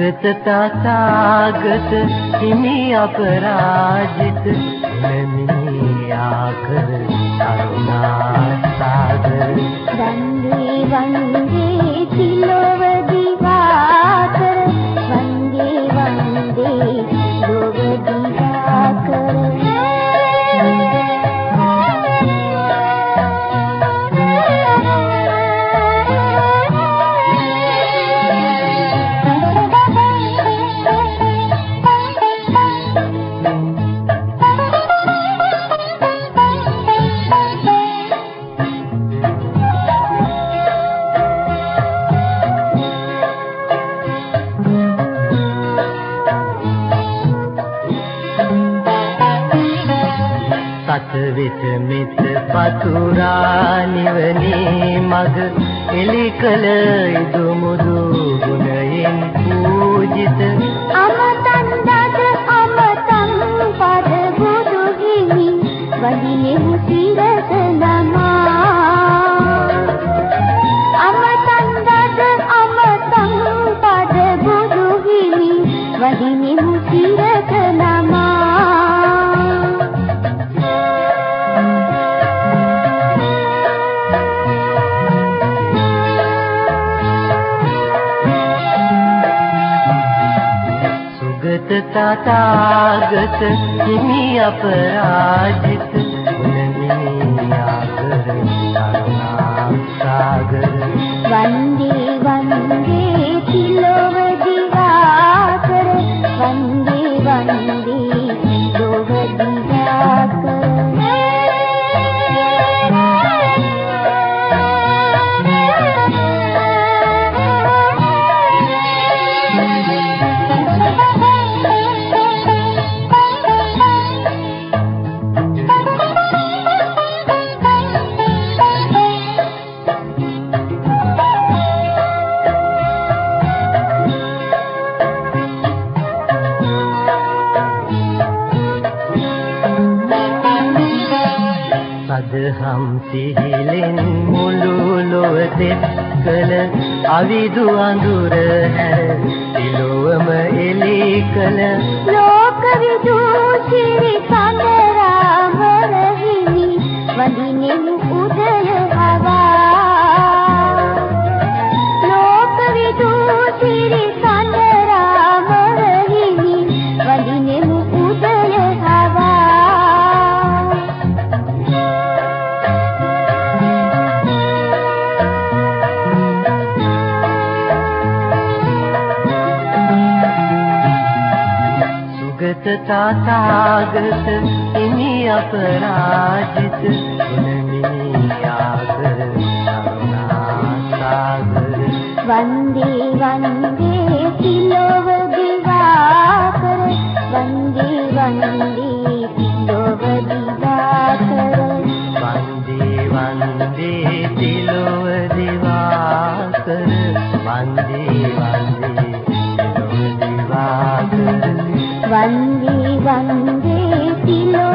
සුගත තථාගත හිමි අපරාජිත නමියා කර කරුණා. සත වෙත මෙත පතුරා නිවනේ මග එලි කල ඉදුමුදු ගුණයෙන් පූජිත. අමතන් දද අමතන් පද බුදු හිමි වදිනේ මුසිරස නමා සුගත තථාගත හිමි අපරාජිත ගුණමියා සදහම් සිහිලෙන් මුළු ලොව තෙත් කළ අවිදු අඳුර හැර සිලොවම එලි කළ ලෝක විදූෂී සඳරාමර හිමි සුගත තථාගත හිමි අපරාජිත. ගුණමියා කර කරුණා සාගර වන්දේ වන්දේ තිලොව දිවාකර. වන්දේ වන්දේ තිලොව දිවාකර. වන්දේ වන්දේ තිලොව දිවාකර. වන්දේ வந்தே திலோ